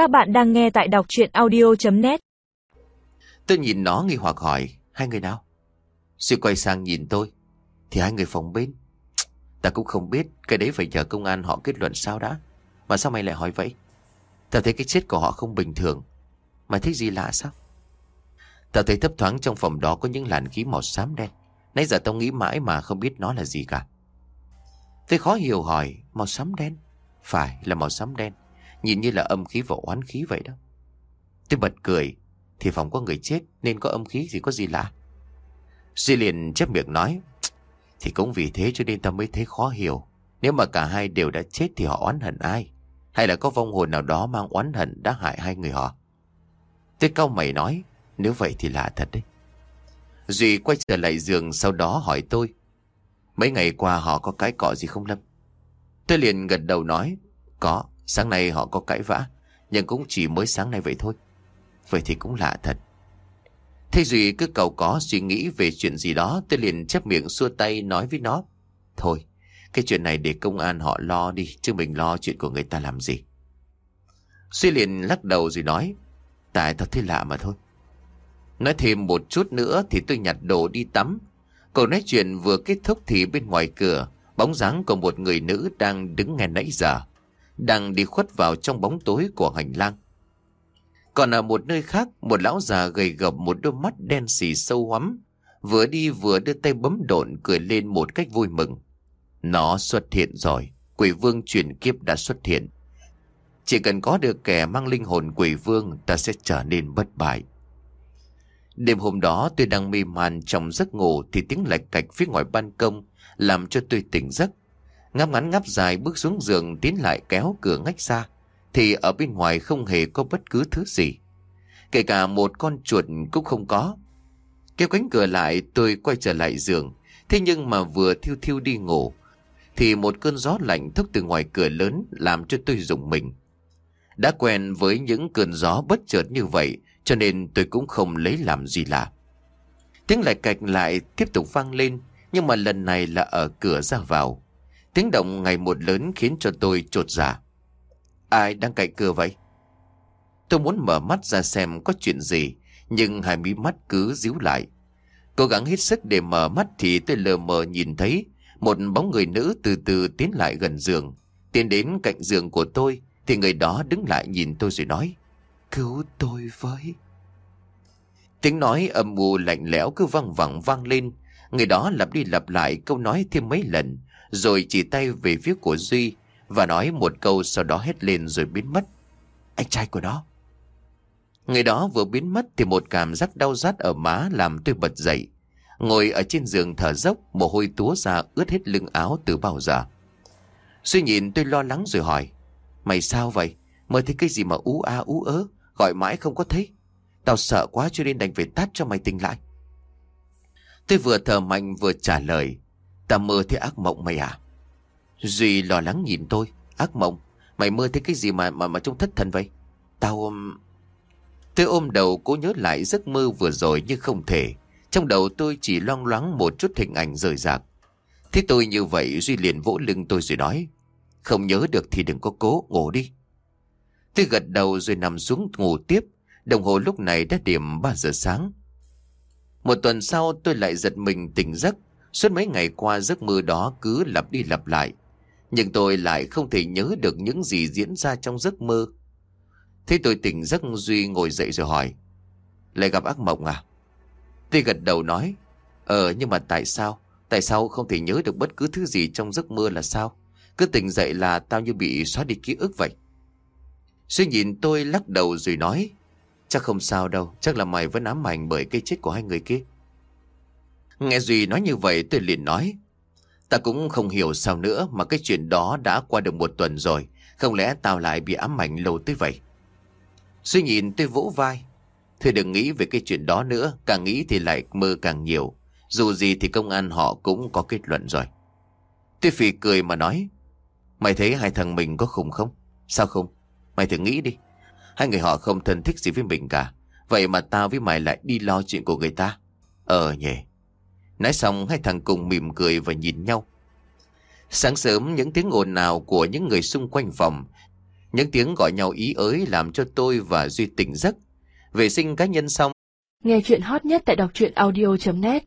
Các bạn đang nghe tại đọc chuyện audio.net Tôi nhìn nó nghi hoặc hỏi, Hai người nào? Suy quay sang nhìn tôi, Thì hai người phòng bên. Ta cũng không biết Cái đấy phải chờ công an họ kết luận sao đã, Mà sao mày lại hỏi vậy? Ta thấy cái chết của họ không bình thường, Mày thấy gì lạ sao? Ta thấy thấp thoáng trong phòng đó có những làn khí màu xám đen. Nãy giờ tao nghĩ mãi mà không biết nó là gì cả. Tôi khó hiểu hỏi, Màu xám đen? Phải, là màu xám đen. Nhìn như là âm khí và oán khí vậy đó. Tôi bật cười, Thì phòng có người chết nên có âm khí thì có gì lạ. Duy liền chép miệng nói, Thì cũng vì thế cho nên ta mới thấy khó hiểu. Nếu mà cả hai đều đã chết thì họ oán hận ai? Hay là có vong hồn nào đó mang oán hận đã hại hai người họ? Tôi cau mày nói, Nếu vậy thì lạ thật đấy. Duy quay trở lại giường sau đó hỏi tôi, Mấy ngày qua họ có cái cọ gì không Lâm? Tôi liền gật đầu nói, Có. Sáng nay họ có cãi vã, Nhưng cũng chỉ mới sáng nay vậy thôi. Vậy thì cũng lạ thật. Thế Duy cứ cầu có suy nghĩ về chuyện gì đó, Tôi liền chép miệng xua tay nói với nó. Thôi, Cái chuyện này để công an họ lo đi, Chứ mình lo chuyện của người ta làm gì. Duy liền lắc đầu rồi nói, Tại tao thấy lạ mà thôi. Nói thêm một chút nữa Thì tôi nhặt đồ đi tắm. Cậu nói chuyện vừa kết thúc thì bên ngoài cửa, Bóng dáng của một người nữ đang đứng nghe nãy giờ đang đi khuất vào trong bóng tối của hành lang. Còn ở một nơi khác, một lão già gầy gập một đôi mắt đen xì sâu hoắm, vừa đi vừa đưa tay bấm độn cười lên một cách vui mừng. Nó xuất hiện rồi, quỷ vương chuyển kiếp đã xuất hiện. Chỉ cần có được kẻ mang linh hồn quỷ vương, ta sẽ trở nên bất bại. Đêm hôm đó tôi đang mê man trong giấc ngủ thì tiếng lạch cạch phía ngoài ban công làm cho tôi tỉnh giấc. Ngáp ngắn ngáp dài bước xuống giường tiến lại kéo cửa ngách ra. Thì ở bên ngoài không hề có bất cứ thứ gì. Kể cả một con chuột cũng không có. Kéo cánh cửa lại, tôi quay trở lại giường. Thế nhưng mà vừa thiêu thiêu đi ngủ. Thì một cơn gió lạnh thốc từ ngoài cửa lớn làm cho tôi rùng mình. Đã quen với những cơn gió bất chợt như vậy, cho nên tôi cũng không lấy làm gì lạ. Tiếng lại cạch lại tiếp tục vang lên, nhưng mà lần này là ở cửa ra vào. Tiếng động ngày một lớn khiến cho tôi trột dạ. Ai đang cạy cửa vậy? Tôi muốn mở mắt ra xem có chuyện gì, nhưng hai mí mắt cứ díu lại. Cố gắng hết sức để mở mắt thì tôi lờ mờ nhìn thấy một bóng người nữ từ từ tiến lại gần giường. Tiến đến cạnh giường của tôi thì người đó đứng lại nhìn tôi rồi nói Cứu tôi với. Tiếng nói âm u lạnh lẽo cứ văng vẳng vang lên. Người đó lặp đi lặp lại câu nói thêm mấy lần rồi chỉ tay về phía của Duy và nói một câu sau đó hét lên rồi biến mất. Anh trai của nó. Người đó vừa biến mất thì một cảm giác đau rát ở má làm tôi bật dậy. Ngồi ở trên giường thở dốc, mồ hôi túa ra ướt hết lưng áo từ bao giờ. suy nhìn tôi lo lắng rồi hỏi. Mày sao vậy? Mơ thấy cái gì mà ú a ú ớ, gọi mãi không có thấy. Tao sợ quá cho nên đành phải tát cho mày tỉnh lại. Tôi vừa thở mạnh vừa trả lời. Ta mơ thấy ác mộng mày à? Duy lo lắng nhìn tôi. Ác mộng? Mày mơ thấy cái gì mà mà mà trông thất thần vậy? Tao... Um... Tôi ôm đầu cố nhớ lại giấc mơ vừa rồi nhưng không thể. Trong đầu tôi chỉ loang loáng một chút hình ảnh rời rạc. Thế tôi như vậy Duy liền vỗ lưng tôi rồi nói. Không nhớ được thì đừng có cố, ngủ đi. Tôi gật đầu rồi nằm xuống ngủ tiếp. Đồng hồ lúc này đã điểm 3 giờ sáng. Một tuần sau tôi lại giật mình tỉnh giấc Suốt mấy ngày qua giấc mơ đó cứ lặp đi lặp lại. Nhưng tôi lại không thể nhớ được những gì diễn ra trong giấc mơ. Thế tôi tỉnh giấc Duy ngồi dậy rồi hỏi. Lại gặp ác mộng à? Tôi gật đầu nói. Ờ nhưng mà tại sao? Tại sao không thể nhớ được bất cứ thứ gì trong giấc mơ là sao? Cứ tỉnh dậy là tao như bị xóa đi ký ức vậy. Suy nhìn tôi lắc đầu rồi nói. Chắc không sao đâu, chắc là mày vẫn ám ảnh bởi cái chết của hai người kia. Nghe Duy nói như vậy tôi liền nói. Ta cũng không hiểu sao nữa mà cái chuyện đó đã qua được một tuần rồi. Không lẽ tao lại bị ám ảnh lâu tới vậy? Duy nhìn tôi vỗ vai. Thôi đừng nghĩ về cái chuyện đó nữa. Càng nghĩ thì lại mơ càng nhiều. Dù gì thì công an họ cũng có kết luận rồi. Tôi phì cười mà nói. Mày thấy hai thằng mình có khùng không? Sao không? Mày thử nghĩ đi. Hai người họ không thân thích gì với mình cả. Vậy mà tao với mày lại đi lo chuyện của người ta. Ờ nhỉ. Nói xong, hai thằng cùng mỉm cười và nhìn nhau. Sáng sớm, những tiếng ồn nào của những người xung quanh phòng Những tiếng gọi nhau ý ới làm cho tôi và Duy tỉnh giấc. Vệ sinh cá nhân xong. Nghe chuyện hot nhất tại đọc truyện audio.net